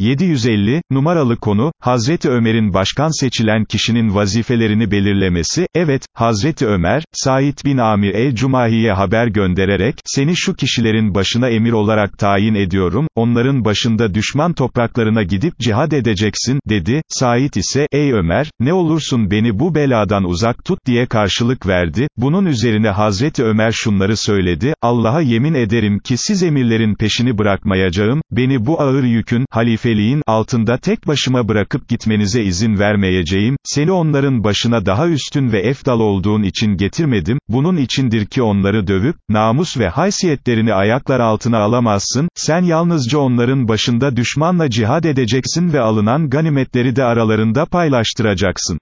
750, numaralı konu, Hazreti Ömer'in başkan seçilen kişinin vazifelerini belirlemesi, evet, Hazreti Ömer, Said bin Amir el-Cumahi'ye haber göndererek, seni şu kişilerin başına emir olarak tayin ediyorum, onların başında düşman topraklarına gidip cihad edeceksin, dedi, Said ise, ey Ömer, ne olursun beni bu beladan uzak tut diye karşılık verdi, bunun üzerine Hazreti Ömer şunları söyledi, Allah'a yemin ederim ki siz emirlerin peşini bırakmayacağım, beni bu ağır yükün, halifeliğin, altında tek başıma bırakıp gitmenize izin vermeyeceğim, seni onların başına daha üstün ve efdal olduğun için getirmedim, bunun içindir ki onları dövüp, namus ve haysiyetlerini ayaklar altına alamazsın, sen yalnızca onların başında düşmanla cihad edeceksin ve alınan ganimetleri de aralarında paylaştıracaksın.